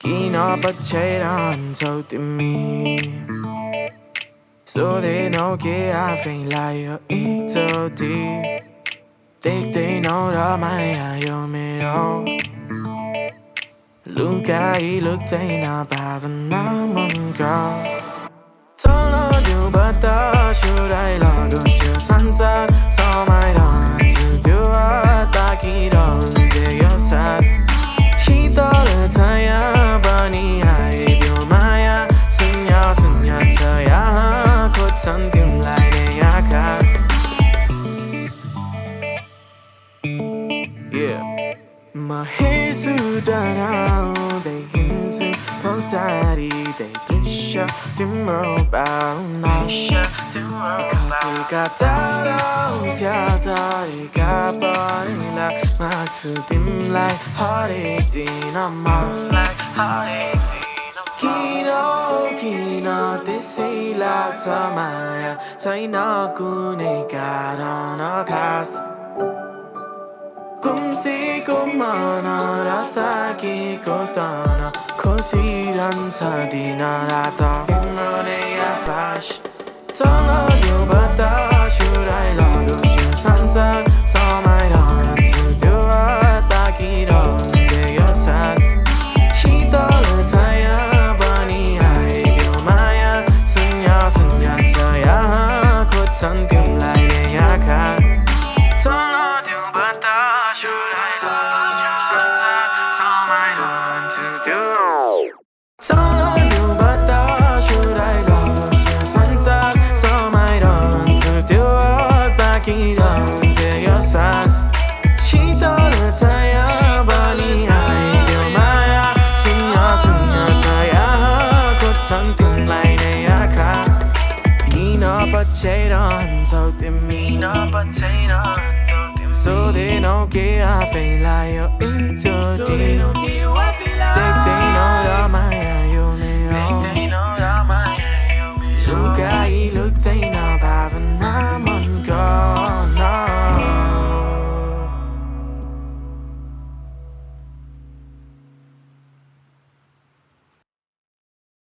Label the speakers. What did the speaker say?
Speaker 1: Kinapacheiran sautimi So they know que I feel like a ito di They they know that my ayo miro Look I look they na bavana mon girl got that house, yeah, they got body like my two dim like heartache, din I'm like heartache. Kino, kino, this say like Tamaya, say no, kune, got on a cast. 꿈시 꿈만아 라사기 꽃다나 코시란 사디나라다 노래야 파시 설러도 바다 슈라이 라고 슈산산 서마이런 투두와 따기 कसैकोमा नराखी कताना खोसिरहन्छ दिन रात हिँड्ने आकाश चल त्यो बतासु राई लागु संसार समाइरहन्छु त्यो ताकिरहन्छ यो सास शीतल छाया बनि आइदियो माया सुन्या सुन्या सया खोज्छन् सम्तिमलाई नै आँखा किन पछ्याइरहन्छौ तिमी सोधेनौ के आफैलाई यो एकचोटि